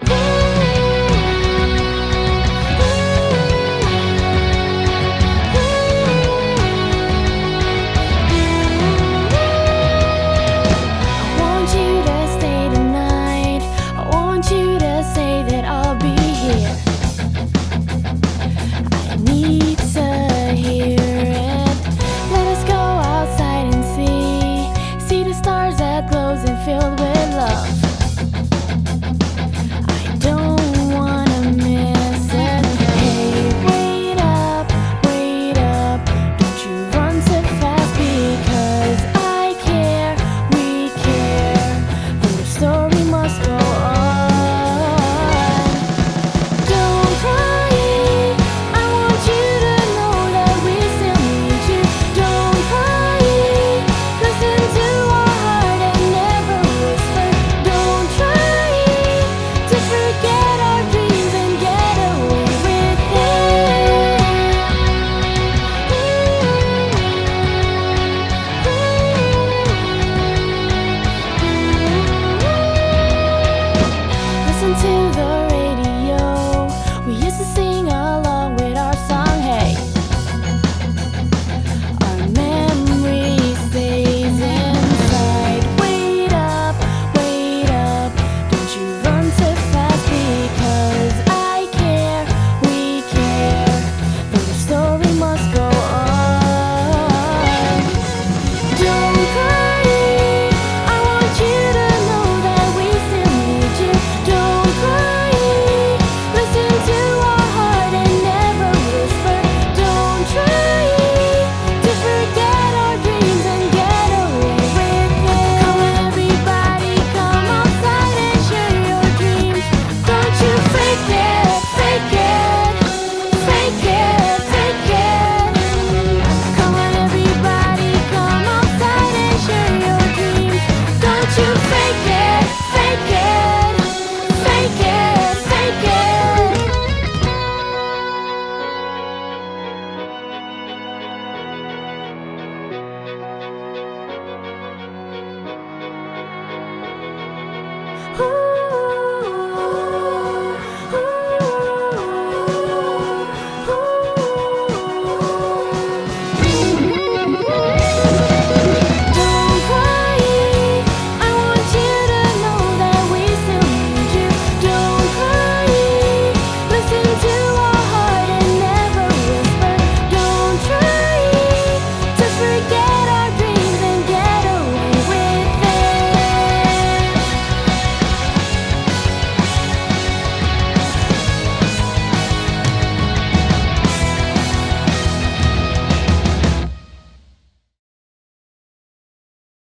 I